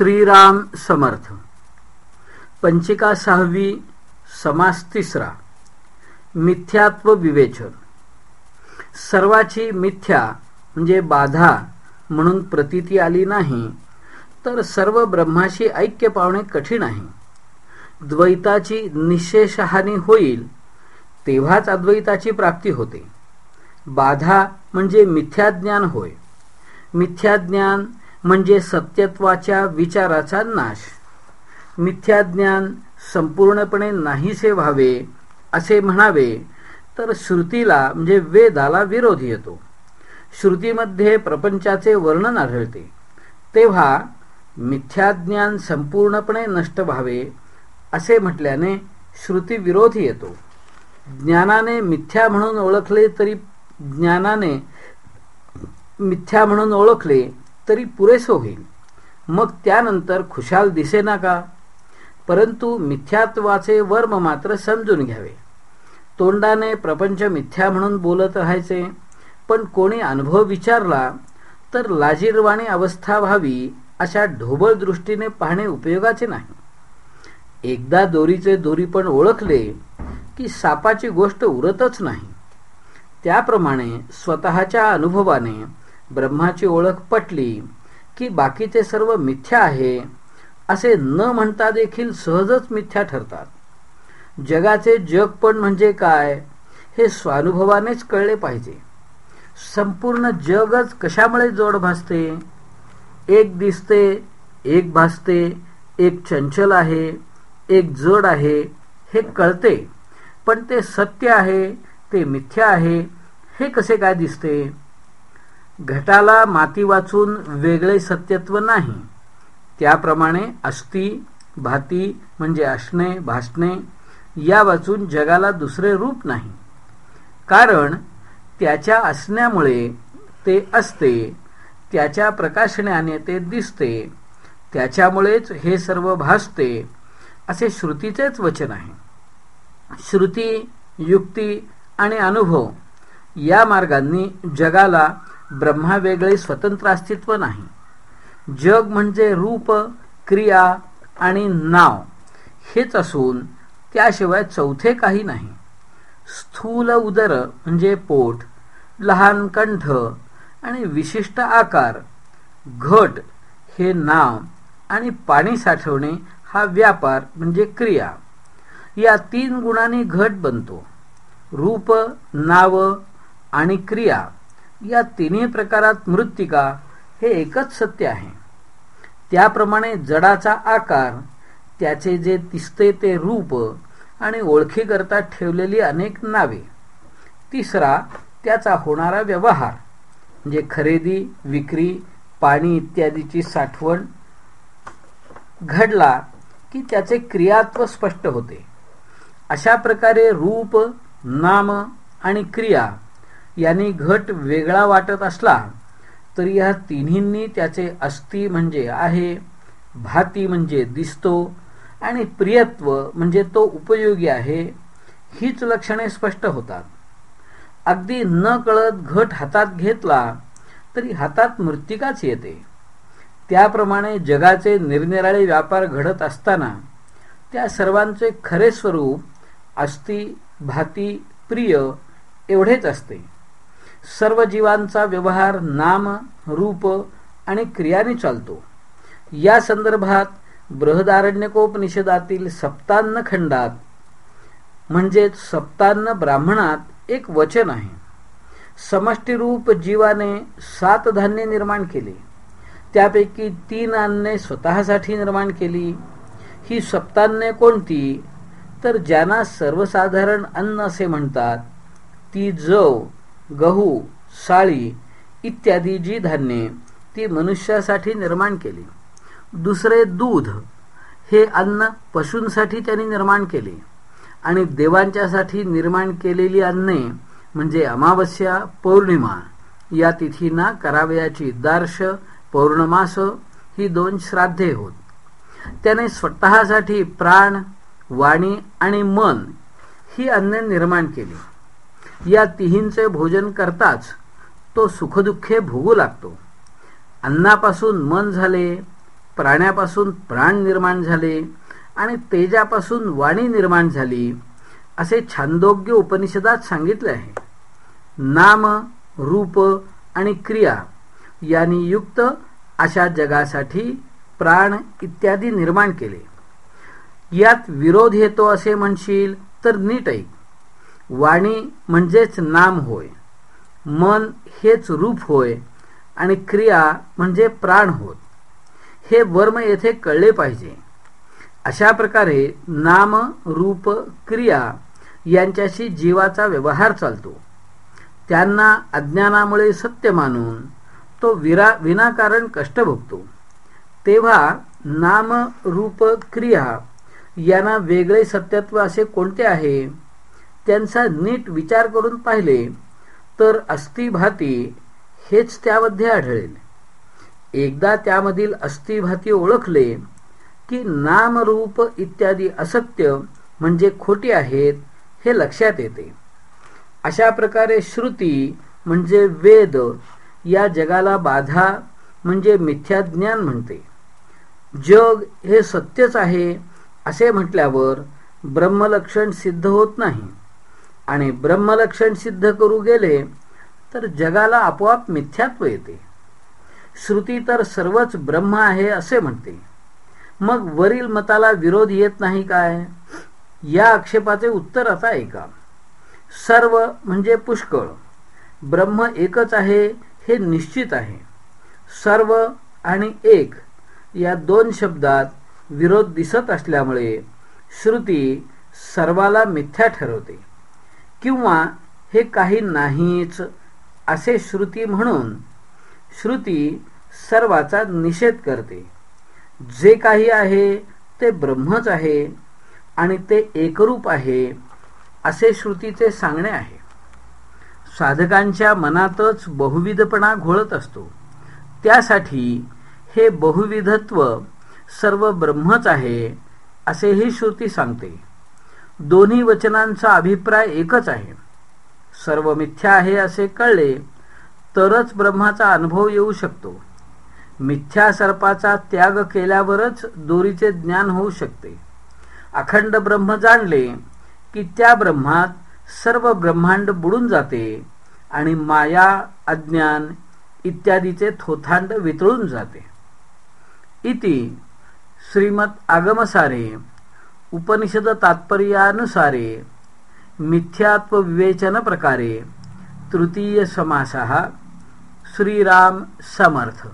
श्रीराम समर्थ. पंचिका सहावी समास तिसरा. मिथ्यात्व विवेचन. सर्वाची मिथ्या म्हणजे बाधा म्हणून प्रतीती आली नाही तर सर्व ब्रह्माशी ऐक्य पावणे कठीण आहे. द्वैताची निशेषहानी होईल तेव्हाच अद्वैताची प्राप्ती होते. बाधा म्हणजे मिथ्याज्ञान होय. मिथ्याज्ञान म्हणजे सत्यत्वाच्या विचाराचा नाश. मिथ्याज्ञान संपूर्णपणे नाहीसे व्हावे असे म्हणावे तर श्रुतीला म्हणजे वेदाला विरोध येतो. श्रुतीमध्ये प्रपंचाचे वर्णन आढळते. तेव्हा मिथ्याज्ञान संपूर्णपणे नष्ट व्हावे असे म्हटल्याने श्रुतीविरोध येतो. ज्ञानाने मिथ्या म्हणून ओळखले तरी ज्ञानाने मिथ्या म्हणून ओळखले तरी पुरेसं होईल. मग त्यानंतर खुशाल दिसेना का? परंतु मिथ्यात्वाचे वर्म मात्र समजून घ्यावे. तोंडाने प्रपंच मिथ्या म्हणून बोलत राहायचे. पण कोणी अनुभव विचारला तर लाजीरवाणी अवस्था व्हावी अशा ढोबळ दृष्टीने पाहणे उपयोगाचे नाही. एकदा दोरीचे दोरी पण ओळखले की सापाची गोष्ट उरतच नाही. त्याप्रमाणे स्वतःच्या अनुभवाने ब्रह्माची ओळख पटली की बाकीचे सर्व मिथ्या आहे असे न म्हणता देखील सहजच मिथ्या ठरतात. जगाचे जग पण म्हणजे काय हे स्वानुभवानेच कळले पाहिजे. संपूर्ण जगच कशामुळे जोड भासते? एक दिसते एक भासते एक चंचल आहे एक जड आहे हे कळते. पण ते सत्य आहे ते मिथ्या आहे हे कसे काय दिसते? घटाला माती वाचून वेगळे सत्यत्व नाही. त्याप्रमाणे अस्थि भाती म्हणजे असणे भासणे या वाचून जगाला दुसरे रूप नाही. कारण त्याच्या असण्यामुळे ते असते त्याच्या प्रकाशण्याने ते दिसते त्याच्यामुळेच हे सर्व भासते असे श्रुतीचेच वचन आहे. श्रुती युक्ती आणि अनुभव या मार्गांनी जगाला ब्रह्मा वेगळे स्वतंत्र अस्तित्व नाही. जग म्हणजे रूप क्रिया आणि नाव हेच असून त्याशिवाय चौथे काही नाही. स्थूल उदर म्हणजे पोट लहान कंठ आणि विशिष्ट आकार घट हे नाव आणि पाणी साठवणे हा व्यापार म्हणजे क्रिया. या तीन गुणांनी घट बनतो. रूप नाव आणि क्रिया. या तिन्ही प्रकारात मृत्तिका हे एकच सत्य आहे. त्याप्रमाणे जडाचा आकार त्याचे जे दिसते ते रूप आणि ओळखीकरता ठेवलेली अनेक नावे. तिसरा त्याचा होणारा व्यवहार म्हणजे खरेदी विक्री पाणी इत्यादीची साठवण घडला की त्याचे क्रियात्व स्पष्ट होते. अशा प्रकारे रूप नाम आणि क्रिया यांनी घट वेगळा वाटत असला तरी या तिन्हींनी त्याचे अस्ति म्हणजे आहे भाती म्हणजे दिसतो आणि प्रियत्व म्हणजे तो उपयोगी आहे हीच लक्षणे स्पष्ट होतात. अगदी न कळत घट हातात घेतला तरी हातात मृत्तिकाच येते. त्याप्रमाणे जगाचे निरनिराळे व्यापार घडत असताना त्या सर्वांचे खरे स्वरूप अस्ति भाती प्रिय एवढेच असते. सर्व जीवांचा व्यवहार नाम रूप आणि क्रियाने चालतो. या संदर्भात बृहदारण्यकोपनिषदातील सप्तान्न खंडात म्हणजेच सप्तान्न ब्राह्मणात एक वचन आहे. समष्टीरूप जीवाने सात धान्य निर्माण केले. त्यापैकी तीन अन्ने स्वतःसाठी निर्माण केली. ही सप्तान्ने कोणती? तर ज्यांना सर्वसाधारण अन्न असे म्हणतात ती जव. गहू साळी इत्यादी जी धान्ये ती मनुष्यासाठी निर्माण केली. दुसरे दूध हे अन्न पशूंसाठी त्यांनी निर्माण केले आणि देवांच्यासाठी निर्माण केलेली अन्ने म्हणजे अमावस्या पौर्णिमा. या तिथींना करावयाची दार्श पौर्णमास ही दोन श्राद्धे होत. त्याने स्वतःसाठी प्राण वाणी आणि मन ही अन्ने निर्माण केली. या तिहींचे भोजन करताच तो सुखदुःखे भोगू लागतो. अन्नापासून मन झाले प्राण्यापासून प्राण निर्माण झाले आणि तेजापासून वाणी निर्माण झाली असे छांदोग्य उपनिषदात सांगितले आहे. नाम रूप आणि क्रिया यांनी युक्त अशा जगासाठी प्राण इत्यादी निर्माण केले. यात विरोध येतो असे म्हणशील तर नीट ऐक वाणी म्हणजेच नाम होय. मन हेच रूप होय आणि क्रिया म्हणजे प्राण होत हे वर्म येथे कळले पाहिजे. अशा प्रकारे नाम रूप क्रिया यांच्याशी जीवाचा व्यवहार चालतो. त्यांना अज्ञानामुळे सत्य मानून तो विरा विनाकारण कष्ट भोगतो. तेव्हा नाम रूप क्रिया यांना वेगळे सत्यत्व असे कोणते आहे? त्यांचा नीट विचार करून पाहिले तर अस्थिभाती हेच त्यामध्ये आढळेल. एकदा त्यामधील अस्थिभाती ओळखले की नामरूप इत्यादी असत्य म्हणजे खोटी आहेत हे लक्षात येते. अशा प्रकारे श्रुती म्हणजे वेद या जगाला बाधा म्हणजे मिथ्याज्ञान म्हणते. जग हे सत्यच आहे असे म्हटल्यावर ब्रह्मलक्षण सिद्ध होत नाही. आणि ब्रह्मलक्षण सिद्ध करू गेले तर जगाला आपोआप मिथ्यात्व येते. श्रुती तर सर्वच ब्रह्म आहे असे म्हणते. मग वरील मताला विरोध येत नाही काय? या आक्षेपाचे उत्तर आता ऐका. सर्व म्हणजे पुष्कळ. ब्रह्म एकच आहे हे निश्चित आहे. सर्व आणि एक या दोन शब्दात विरोध दिसत असल्यामुळे श्रुती सर्वाला मिथ्या ठरवते. किंवा हे काही नाहीच असे श्रुती म्हणून श्रुती सर्वाचा निषेध करते. जे काही आहे ते ब्रह्मच आहे आणि ते एकरूप आहे असे श्रुतीचे सांगणे आहे. साधकांच्या मनातच बहुविधपणा घोळत असतो. त्यासाठी हे बहुविधत्व सर्व ब्रह्मच आहे असे ही श्रुती सांगते. दोन्ही वचनांचा अभिप्राय एकच आहे. सर्व मिथ्या आहे असे कळले तरच ब्रह्माचा अनुभव येऊ शकतो. मिथ्या सर्पाचा त्याग केल्यावरच दोरीचे ज्ञान होऊ शकते. अखंड ब्रह्म जाणले की त्या ब्रह्मात सर्व ब्रह्मांड बुडून जाते आणि माया अज्ञान इत्यादीचे थोथांड वितळून जाते. इति श्रीमत आगमसारे उपनिषद तात्पर्यानुसारे मिथ्यात्व विवेचन प्रकारे तृतीय समासः श्रीराम समर्थ।